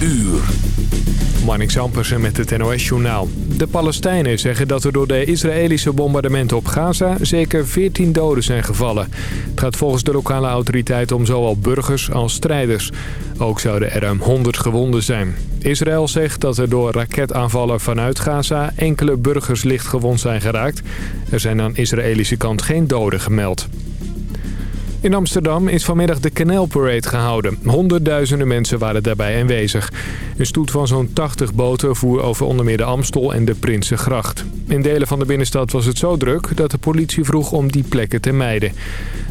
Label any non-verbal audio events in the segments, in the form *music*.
uur. Marnix Ampersen met het NOS-journaal. De Palestijnen zeggen dat er door de Israëlische bombardementen op Gaza zeker 14 doden zijn gevallen. Het gaat volgens de lokale autoriteit om zowel burgers als strijders. Ook zouden er ruim 100 gewonden zijn. Israël zegt dat er door raketaanvallen vanuit Gaza enkele burgers licht gewond zijn geraakt. Er zijn aan Israëlische kant geen doden gemeld. In Amsterdam is vanmiddag de Canal Parade gehouden. Honderdduizenden mensen waren daarbij aanwezig. Een stoet van zo'n 80 boten voer over onder meer de Amstel en de Prinsengracht. In delen van de binnenstad was het zo druk dat de politie vroeg om die plekken te mijden.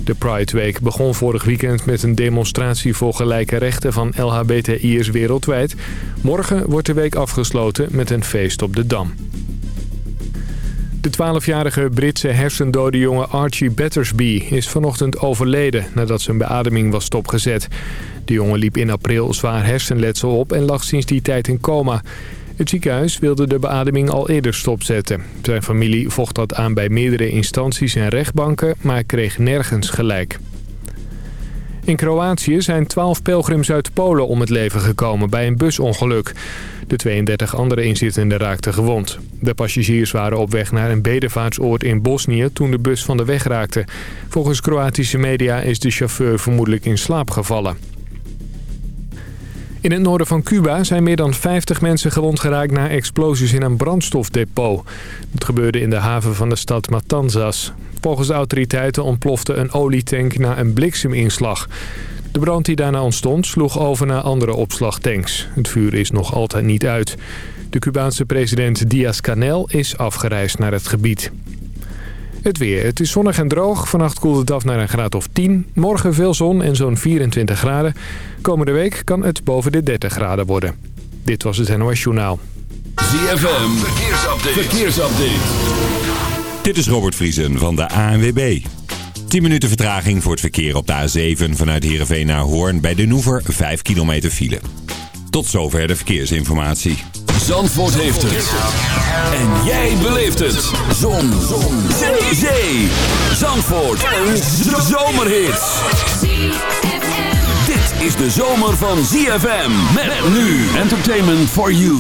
De Pride Week begon vorig weekend met een demonstratie voor gelijke rechten van LHBTI'ers wereldwijd. Morgen wordt de week afgesloten met een feest op de Dam. De 12-jarige Britse hersendode jongen Archie Battersby is vanochtend overleden nadat zijn beademing was stopgezet. De jongen liep in april zwaar hersenletsel op en lag sinds die tijd in coma. Het ziekenhuis wilde de beademing al eerder stopzetten. Zijn familie vocht dat aan bij meerdere instanties en rechtbanken, maar kreeg nergens gelijk. In Kroatië zijn 12 pelgrims uit Polen om het leven gekomen bij een busongeluk. De 32 andere inzittenden raakten gewond. De passagiers waren op weg naar een bedevaartsoord in Bosnië toen de bus van de weg raakte. Volgens Kroatische media is de chauffeur vermoedelijk in slaap gevallen. In het noorden van Cuba zijn meer dan 50 mensen gewond geraakt na explosies in een brandstofdepot. Het gebeurde in de haven van de stad Matanzas. Volgens de autoriteiten ontplofte een olietank na een blikseminslag. De brand die daarna ontstond sloeg over naar andere opslagtanks. Het vuur is nog altijd niet uit. De Cubaanse president Diaz-Canel is afgereisd naar het gebied. Het weer. Het is zonnig en droog. Vannacht koelt het af naar een graad of 10. Morgen veel zon en zo'n 24 graden. Komende week kan het boven de 30 graden worden. Dit was het NOS Journaal. ZFM. Verkeersupdate. Verkeersupdate. Dit is Robert Vriesen van de ANWB. 10 minuten vertraging voor het verkeer op de A7 vanuit Heerenveen naar Hoorn bij de Noever 5 kilometer file. Tot zover de verkeersinformatie. Zandvoort heeft het. En jij beleeft het. Zon. Zon. Zee. Zandvoort. Een zomerhit. Dit is de zomer van ZFM. Met nu Entertainment for You.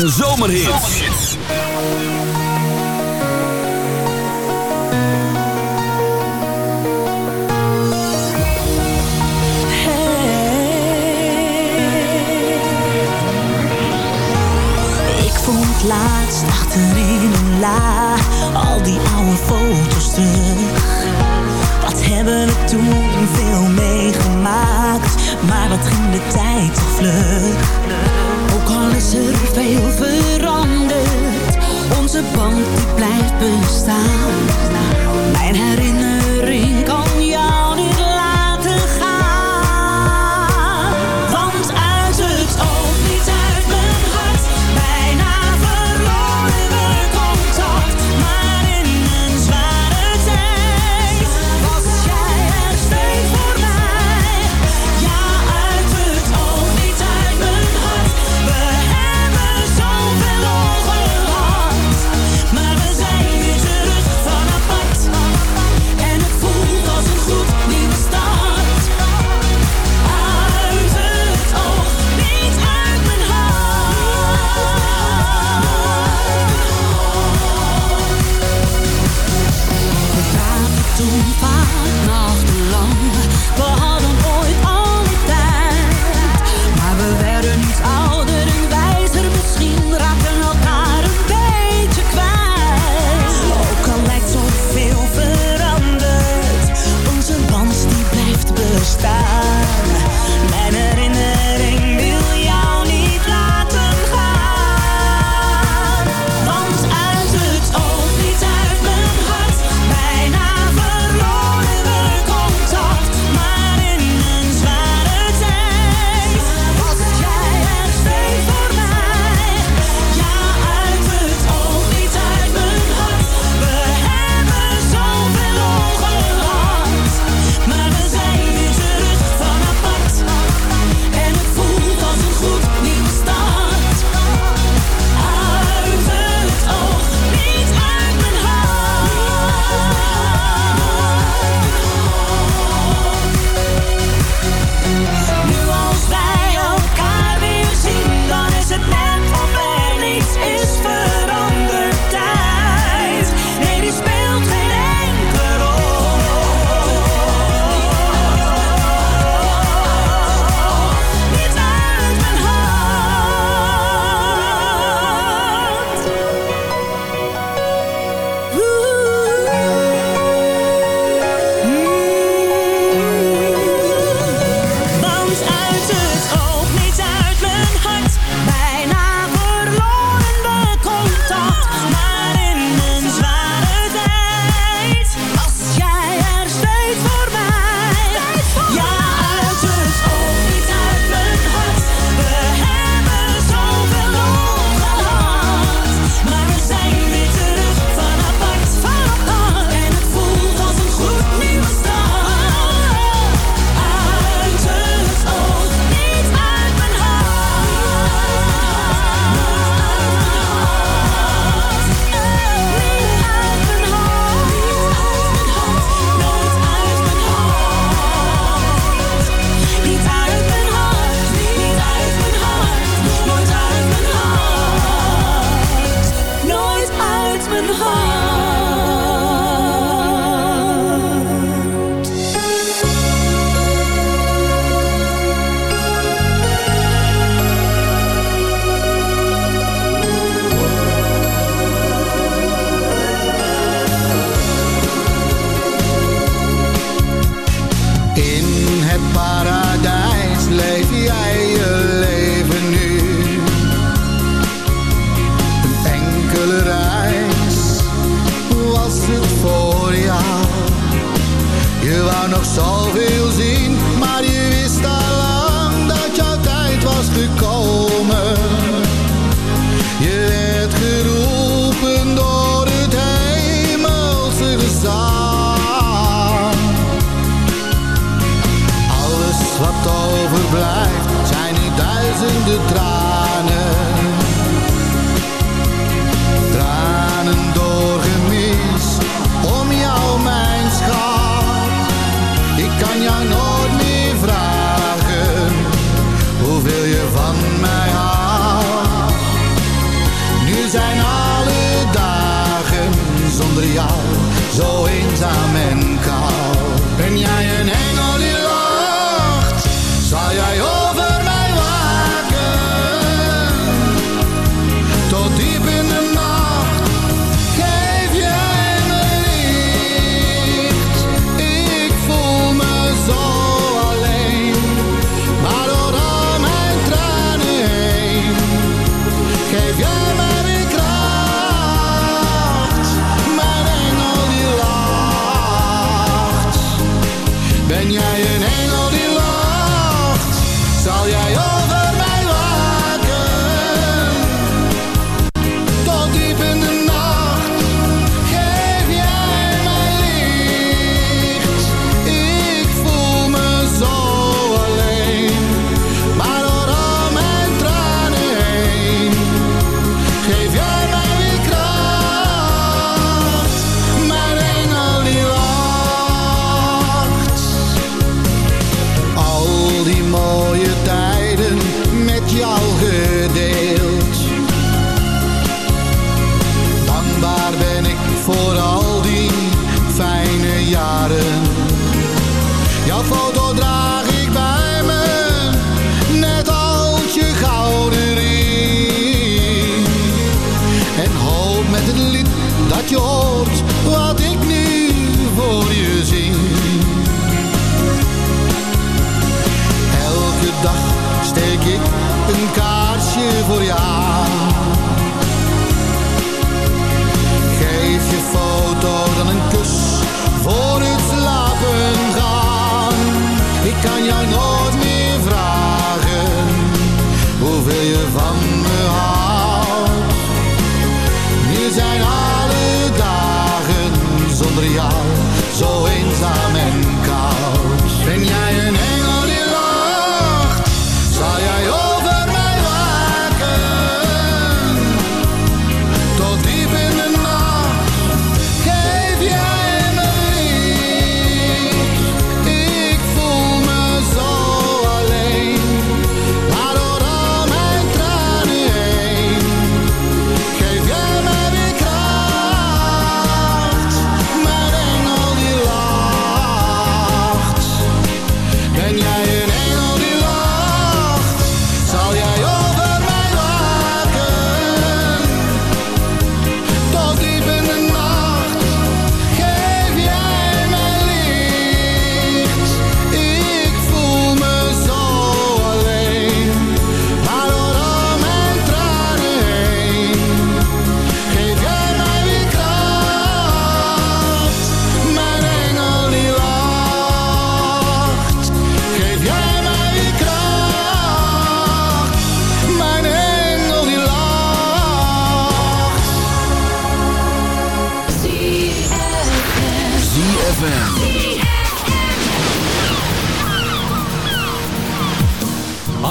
En zomerhits. Veel zien, maar je wist al lang dat jouw tijd was gekomen. Je werd geroepen door het hemelse gezang. Alles wat overblijft zijn in duizenden tranen zo eenzaam en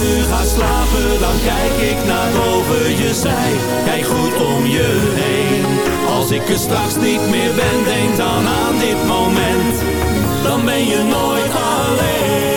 Nu ga slapen, dan kijk ik naar boven je zij. Kijk goed om je heen. Als ik er straks niet meer ben, denk dan aan dit moment. Dan ben je nooit alleen.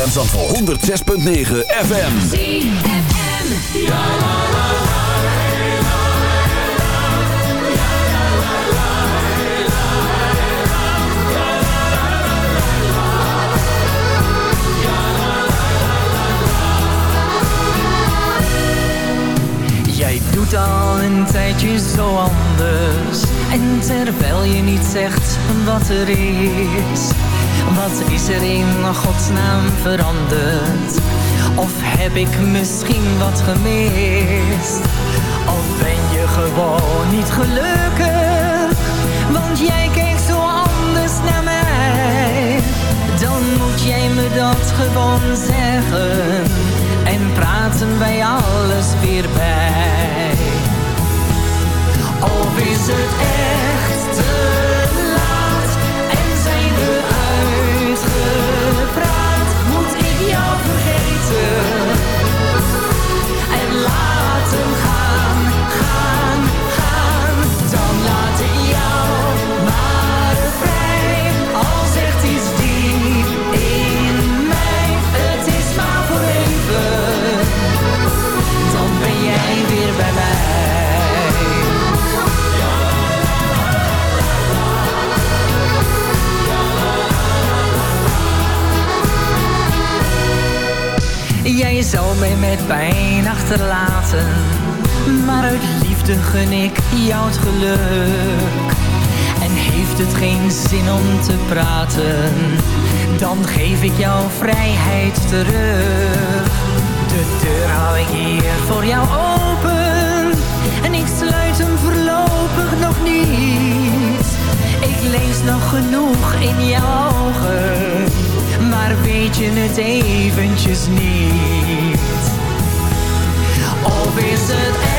ZFM Zandvoort. 106.9 FM ja. Jij doet al een tijdje zo anders. En terwijl je niet zegt wat er is wat is er in godsnaam veranderd? Of heb ik misschien wat gemist? Of ben je gewoon niet gelukkig? Want jij kijkt zo anders naar mij. Dan moet jij me dat gewoon zeggen. En praten wij alles weer bij. Of is het echt om te praten. Dan geef ik jou vrijheid terug. De deur hou ik hier voor jou open. En ik sluit hem voorlopig nog niet. Ik lees nog genoeg in jouw ogen maar weet je het eventjes niet? Of is het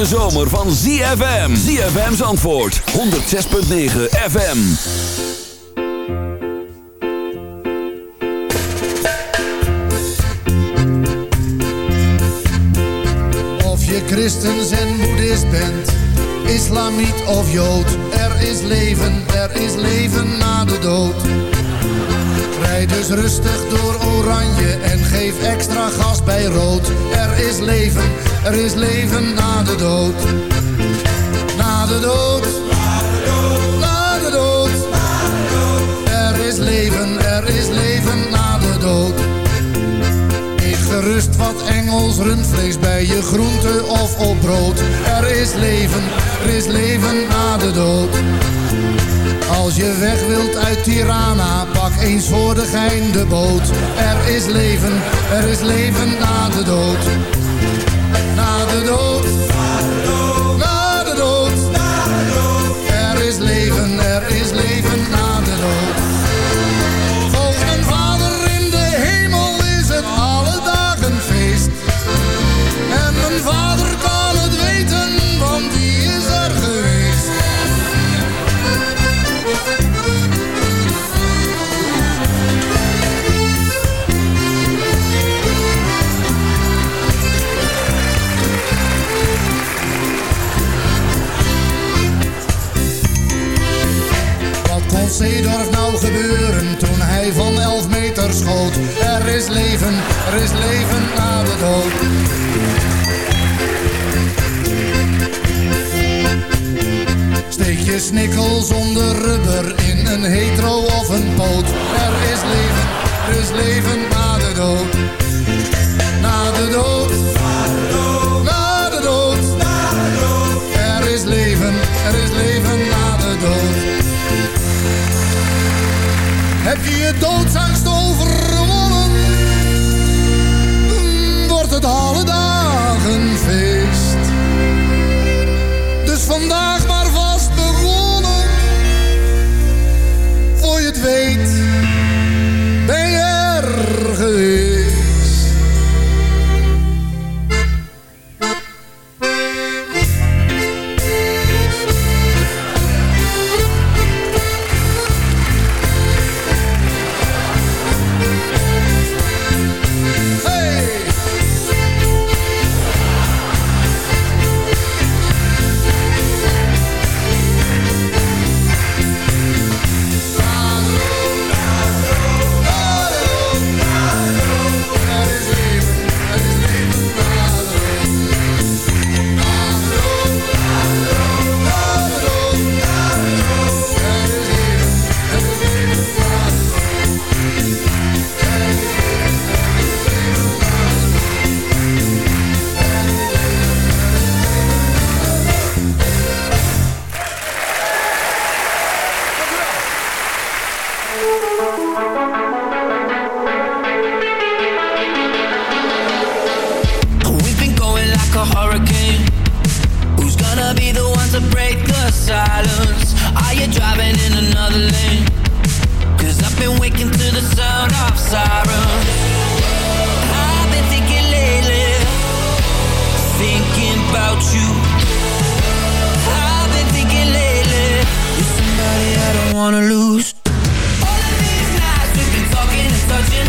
hete zomer van ZFM. ZFM's antwoord, 106.9 FM. Of je christens en boeddhist bent, islamiet of jood. Er is leven, er is leven na de dood. Rijd dus rustig door oranje en geef extra gas bij rood. Er is leven, er is leven na de dood. Na de dood. Na de dood. Er is leven, er is leven na de dood. Eet gerust wat Engels rundvlees bij je groente of op brood. Er is leven, er is leven na de dood. Als je weg wilt uit Tirana, pak eens voor de gein de boot. Er is leven, er is leven na de dood. Na de dood. Na de dood. Er is leven, er is leven na de dood. Volgens mijn vader in de hemel is het alle dagen feest. En mijn vader Zeedorf nou gebeuren toen hij van 11 meter schoot? Er is leven, er is leven na de dood. Steek je snikkel zonder rubber in een hetero of een poot. Er is leven, er is leven na de dood. Na de dood. Heb je je doodsangst overwonnen? Dan Wordt het alle dagen feest. Dus vandaag break the silence? Are you driving in another lane? Cause I've been waking to the sound of sirens. I've been thinking lately, thinking about you. I've been thinking lately, you're somebody I don't wanna lose. All of these nights we've been talking and touching,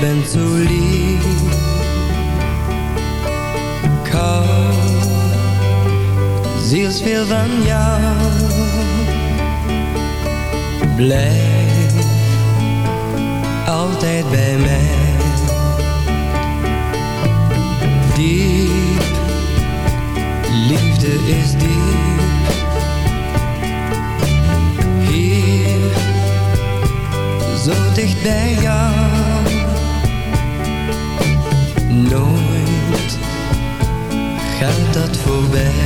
bent zo lief. Ik hou zielsveel van jou. Blijf altijd bij mij. Diep, liefde is diep. Hier, zo dicht bij jou. Gaat voorbij.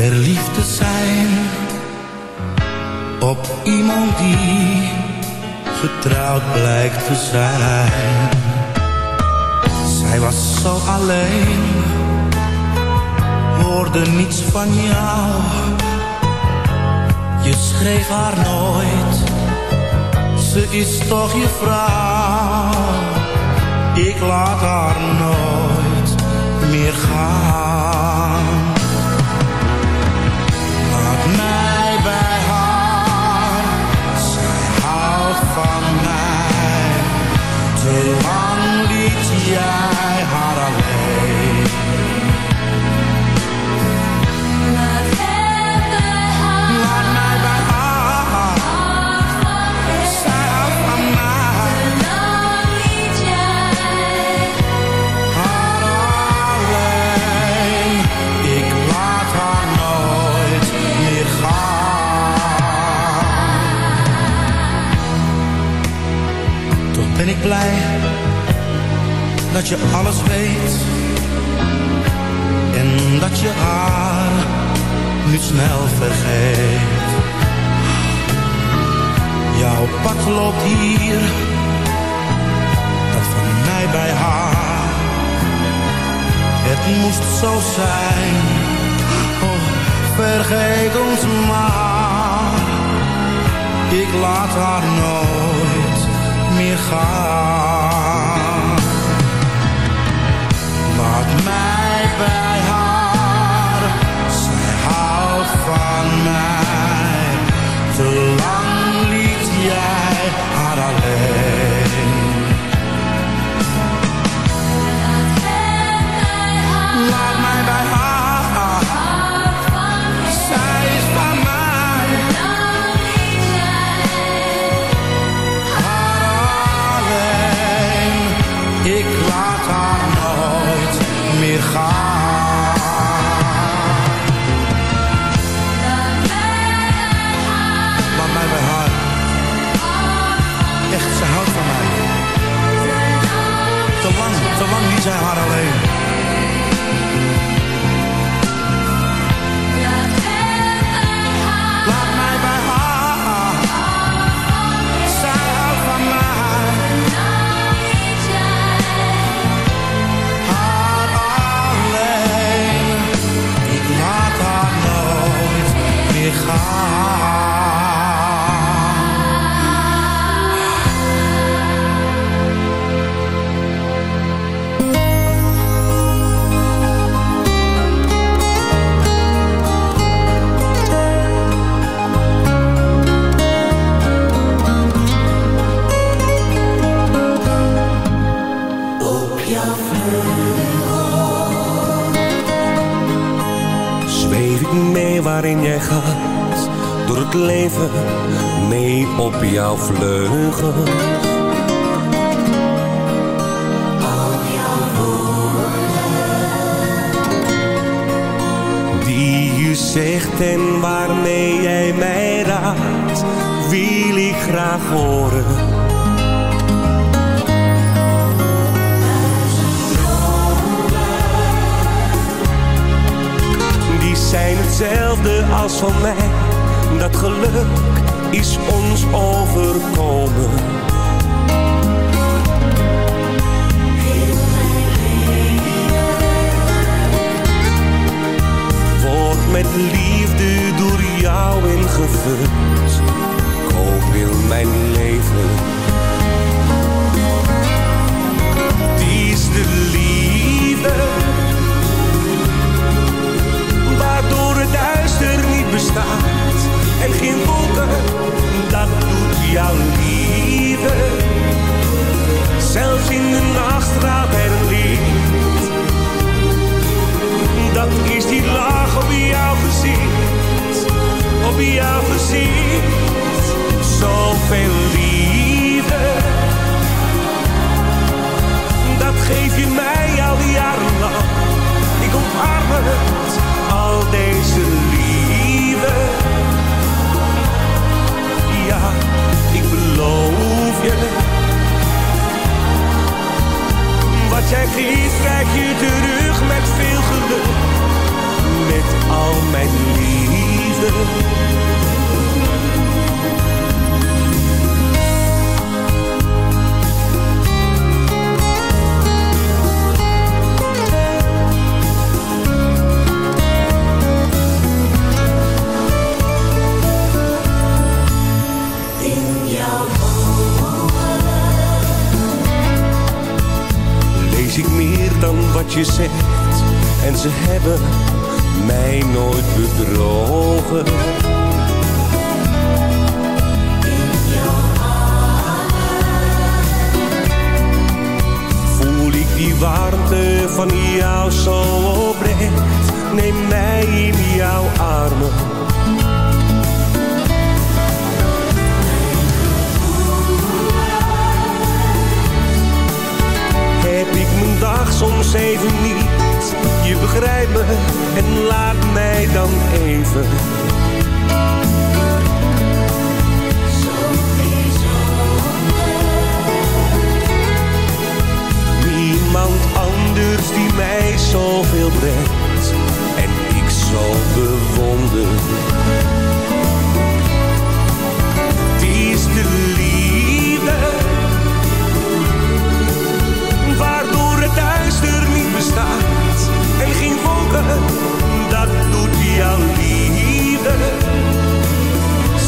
Verliefd te zijn op iemand die getrouwd blijkt te zijn. Zij was zo alleen, hoorde niets van jou. Je schreef haar nooit, ze is toch je vrouw. Ik laat haar nooit meer gaan. Blij dat je alles weet en dat je haar niet snel vergeet. Jouw pad loopt hier, dat van mij bij haar. Het moest zo zijn, oh, vergeet ons maar. Ik laat haar nooit meer Mee waarin jij gaat. Door het leven mee op jouw vleugel Al jouw woorden. Die je zegt en waarmee jij mij raadt. Wil ik graag horen hetzelfde als van mij. Dat geluk is ons overkomen. Word met liefde door jou ingevuld. Koop heel mijn leven. Die is de liefde bestaat. En geen wolken, dat doet jouw liefde. Zelfs in de nacht gaat er een licht. Dat is die lach op jouw gezicht, op jouw gezicht. Zoveel liefde, dat geef je mij al die. Ik omarm het, al deze liefde. Ja, ik beloof je. Wat jij geeft, krijg je terug met veel geluk. Met al mijn liefde. Dan wat je zegt. En ze hebben mij nooit bedrogen. Voel ik die warmte van jou zo oprecht. Neem mij in jouw armen. dag, soms even niet. Je begrijpt me en laat mij dan even. Niemand anders die mij zoveel brengt en ik zo bewonder. staat en geen wolken, dat doet jouw liefde.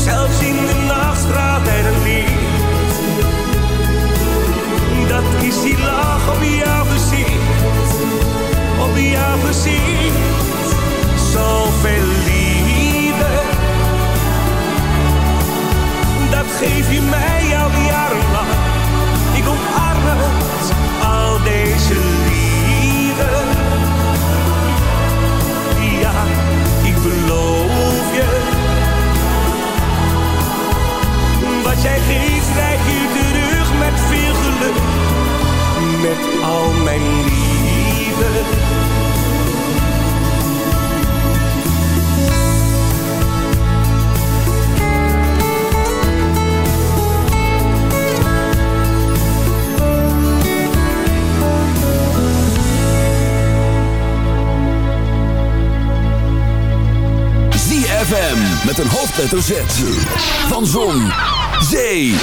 Zelfs in de nachtstraat en een licht, dat is die lach op jouw gezicht, op jouw gezicht, zoveel liefde. Dat geef je mij al jarenlang, ik omarm het, al deze liefde. beloof je. Wat jij geeft, krijg je terug met veel geluk. Met al mijn liefde. met een hoofdletter Z. Van Zon, Zee,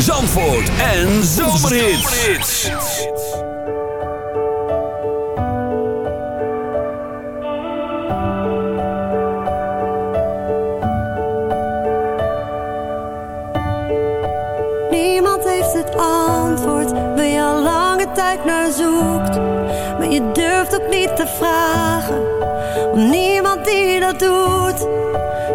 Zandvoort en Zomerhits. Niemand heeft het antwoord waar je al lange tijd naar zoekt. Maar je durft ook niet te vragen, niemand die dat doet...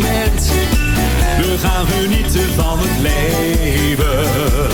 We gaan genieten van het leven.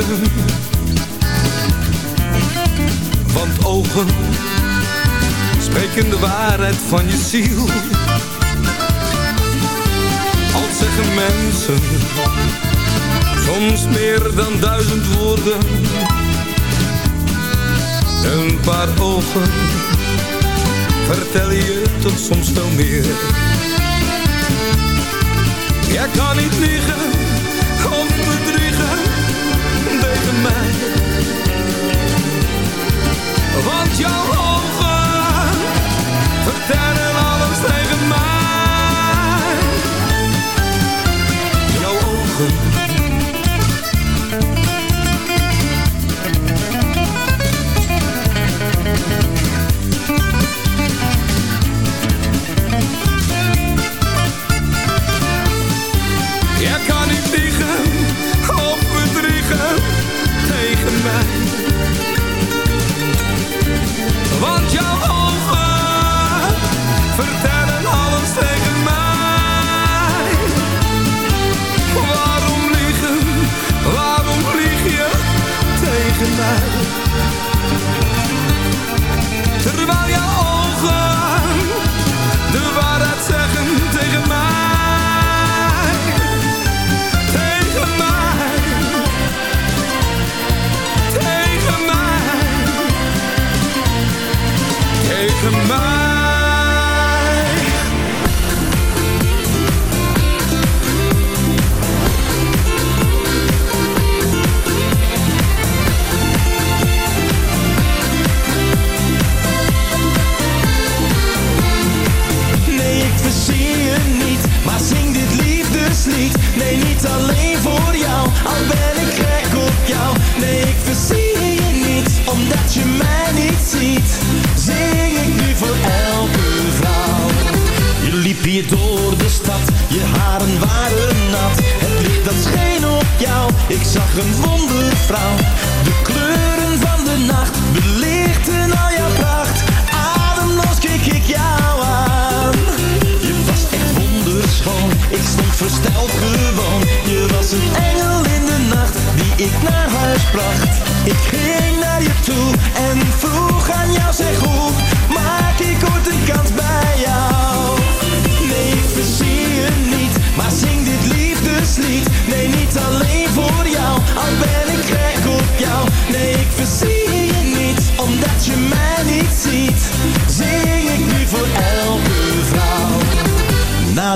*laughs* Want ogen spreken de waarheid van je ziel. Al zeggen mensen soms meer dan duizend woorden. Een paar ogen vertel je tot soms wel meer. Jij kan niet liegen want jouw over. vertellen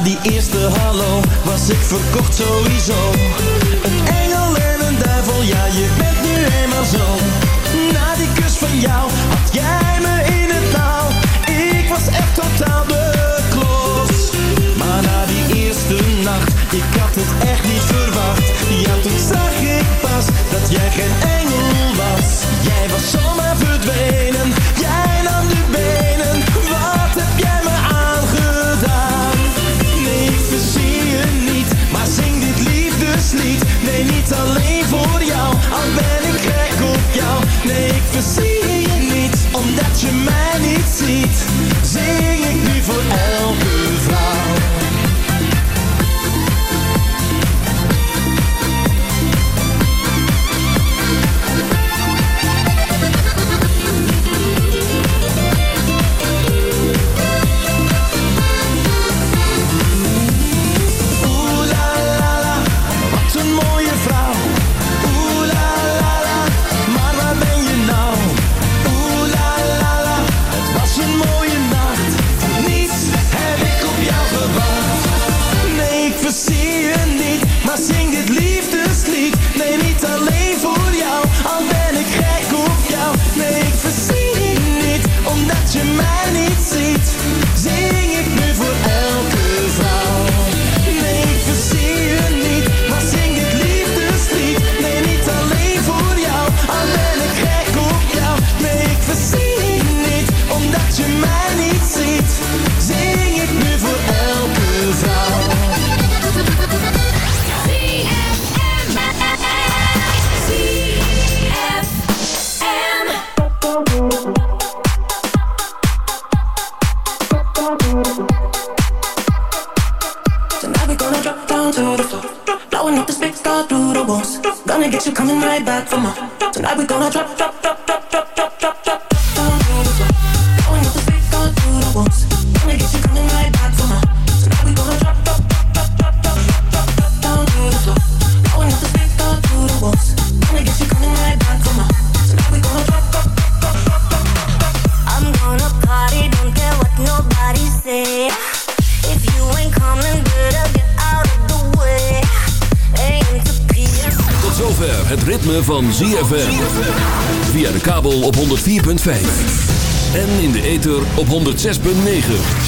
die eerste hallo was ik verkocht sowieso. Een engel en een duivel, ja je bent nu eenmaal zo. Na die kus van jou had jij me in het nauw. Ik was echt totaal beklopt. Maar na die eerste nacht, ik had het echt niet verwacht. Ja toen zag ik pas dat jij geen engel was. Jij was zomaar verdwenen.